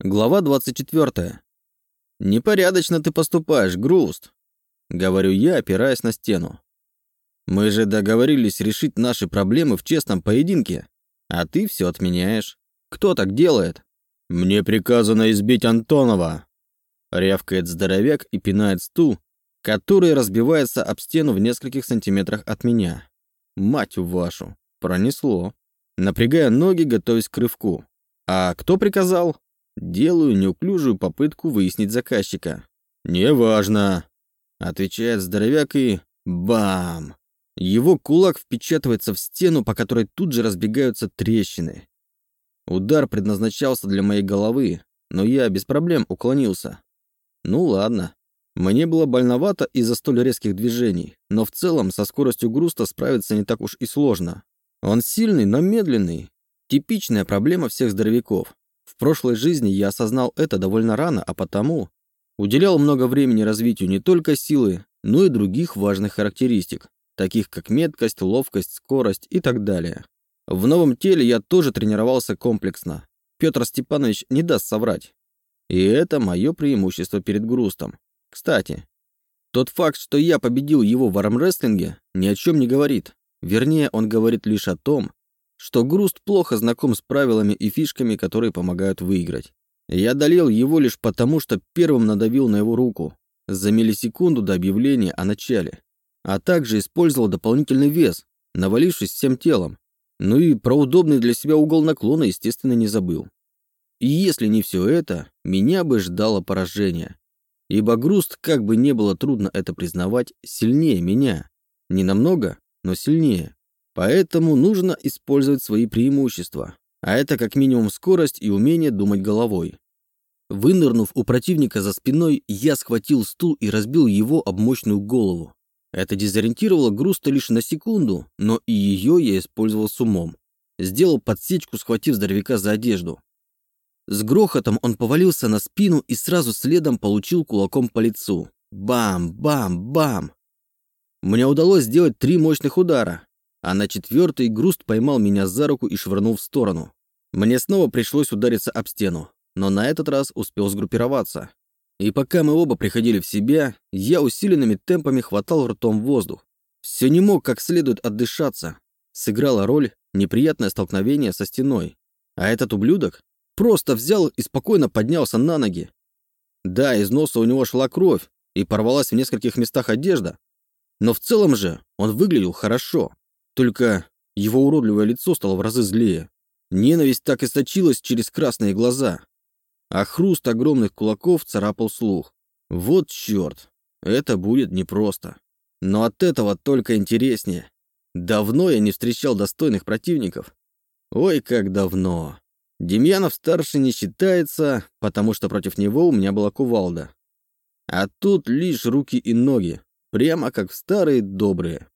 Глава 24. «Непорядочно ты поступаешь, Груст», — говорю я, опираясь на стену. «Мы же договорились решить наши проблемы в честном поединке, а ты все отменяешь. Кто так делает?» «Мне приказано избить Антонова», — рявкает здоровяк и пинает стул, который разбивается об стену в нескольких сантиметрах от меня. «Мать вашу, пронесло». Напрягая ноги, готовясь к рывку. «А кто приказал?» Делаю неуклюжую попытку выяснить заказчика. «Неважно», — отвечает здоровяк и... Бам! Его кулак впечатывается в стену, по которой тут же разбегаются трещины. Удар предназначался для моей головы, но я без проблем уклонился. Ну ладно. Мне было больновато из-за столь резких движений, но в целом со скоростью груста справиться не так уж и сложно. Он сильный, но медленный. Типичная проблема всех здоровяков. В прошлой жизни я осознал это довольно рано, а потому уделял много времени развитию не только силы, но и других важных характеристик, таких как меткость, ловкость, скорость и так далее. В новом теле я тоже тренировался комплексно. Петр Степанович не даст соврать. И это мое преимущество перед Грустом. Кстати, тот факт, что я победил его в армрестлинге, ни о чем не говорит. Вернее, он говорит лишь о том, что Груст плохо знаком с правилами и фишками, которые помогают выиграть. Я одолел его лишь потому, что первым надавил на его руку за миллисекунду до объявления о начале, а также использовал дополнительный вес, навалившись всем телом. Ну и про удобный для себя угол наклона, естественно, не забыл. И если не все это, меня бы ждало поражение. Ибо Груст, как бы не было трудно это признавать, сильнее меня. Не намного, но сильнее. Поэтому нужно использовать свои преимущества, а это как минимум скорость и умение думать головой. Вынырнув у противника за спиной, я схватил стул и разбил его об мощную голову. Это дезориентировало Груста лишь на секунду, но и ее я использовал с умом. Сделал подсечку, схватив здоровяка за одежду. С грохотом он повалился на спину и сразу следом получил кулаком по лицу. Бам, бам, бам. Мне удалось сделать три мощных удара, а на четвертый Груст поймал меня за руку и швырнул в сторону. Мне снова пришлось удариться об стену, но на этот раз успел сгруппироваться. И пока мы оба приходили в себя, я усиленными темпами хватал ртом воздух. Все не мог как следует отдышаться. Сыграла роль неприятное столкновение со стеной. А этот ублюдок просто взял и спокойно поднялся на ноги. Да, из носа у него шла кровь и порвалась в нескольких местах одежда, но в целом же он выглядел хорошо. Только его уродливое лицо стало в разы злее. Ненависть так и сочилась через красные глаза. А хруст огромных кулаков царапал слух. Вот черт, это будет непросто. Но от этого только интереснее. Давно я не встречал достойных противников. Ой, как давно. Демьянов-старший не считается, потому что против него у меня была кувалда. А тут лишь руки и ноги, прямо как в старые добрые.